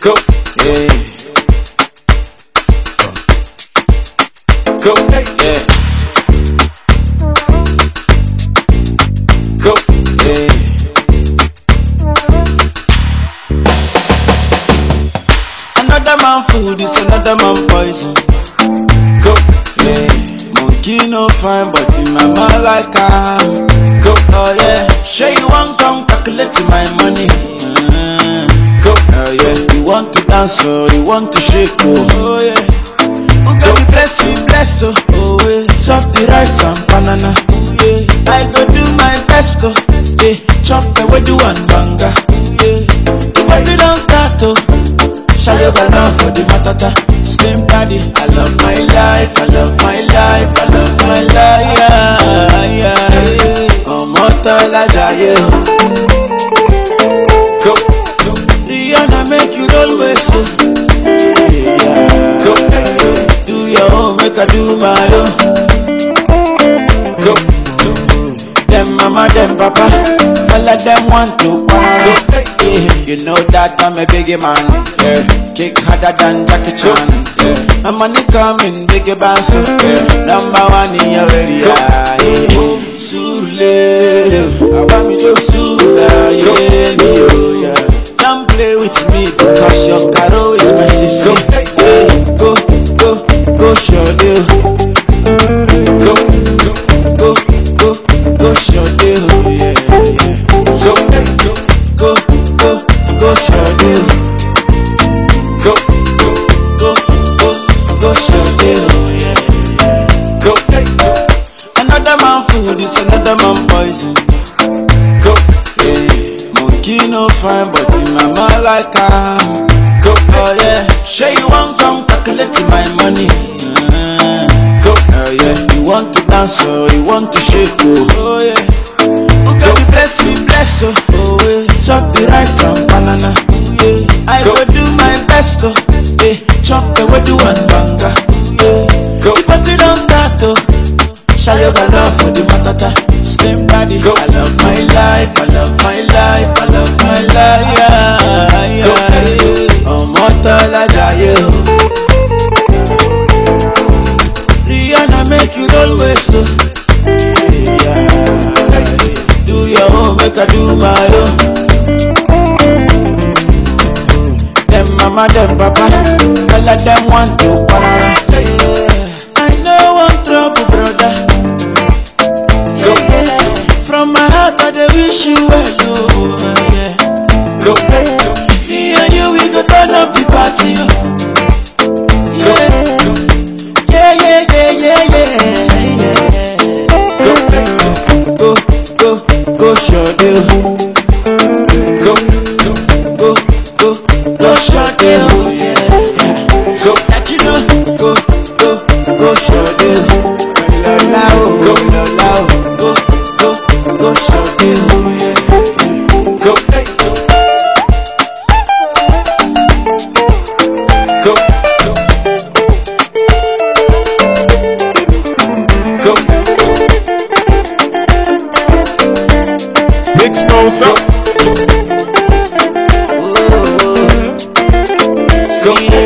Go, yeah. Go, yeah. Go, yeah. Another man food is another man poison. Go, Yeah. Monkey no fine, but in my mind like am. go, Oh yeah. Sure you want come calculate my money. Dance or you want to shake oh. Oh yeah. Who can be bless me bless oh. Oh yeah. Chop the rice and banana. Oh yeah. I go do my best oh. Yeah. Chop the wedu and banga. Oh yeah. The party don't start oh. Shayo gana for the matata. Slim daddy, I love my life, I love my life, I love my life. Yeah, yeah. Ọmọ tọ́lá jayé o. go, I do my own. go, Them mama, them papa, all of them want to quarrel. You know that I'm a biggie man. Yeah. Kick harder than Jackie Chan. Yeah. My money coming, biggie bounce. Yeah. Number one in your area. Yeah. Sule, I want me to Sule. Yeah, deal. go, Go, go, go, show deal. Yeah, go, go, Go, go, go, show deal. go, Go, go, go, show deal. Yeah, go, Another man food is another man poison. go, Yeah. Monkey no fine, but my mind like am. go, Oh yeah. Sure you want come calculate my money. Dance or you want to shake oh. Oh yeah, who can be bless me bless oh. Oh yeah, chop the rice and banana. Oh yeah, I Go. go do my best oh. Yeah, chop the wedu and banga. Oh yeah, Go. the party don't start oh. Shall Shayo love for the matata. Slim daddy, Go. I love my life, I love my life, I love my life. Yeah, Go. yeah. Ọmọ tọ́lá jayé o. Rihanna make you roll with so. Do your own, make I do my own. Them mama, them papa, of them want to quarrel. Come on.